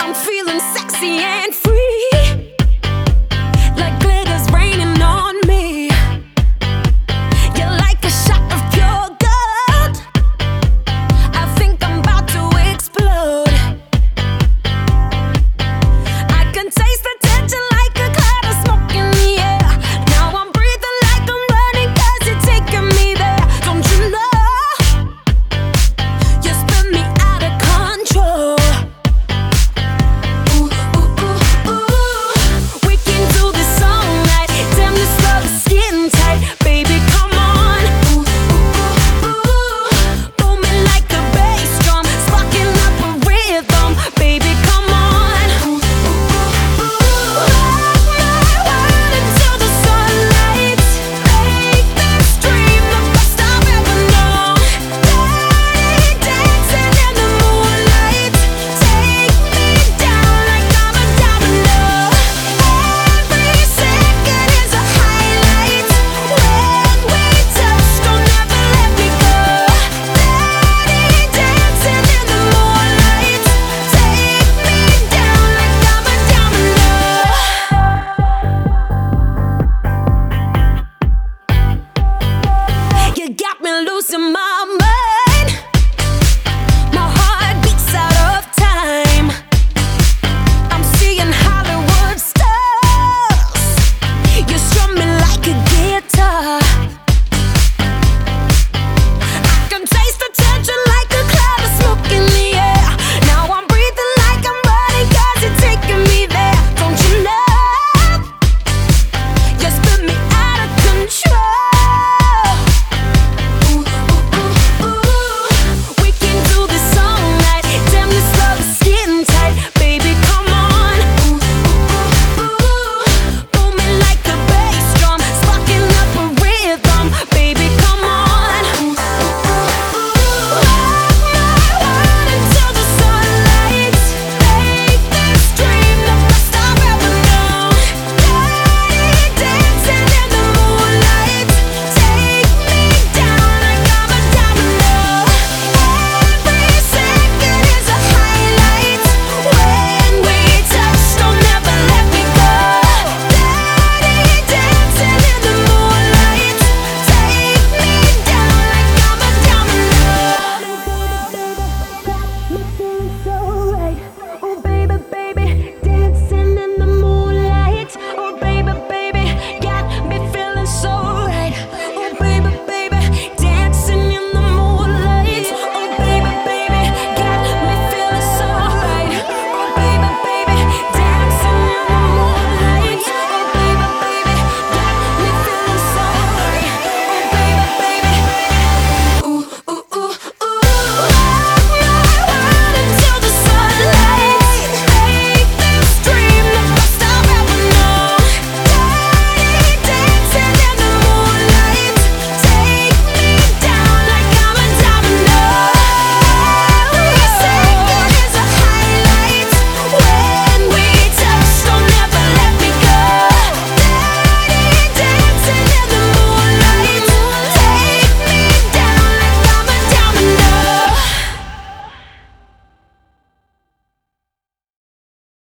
I'm feeling sexy and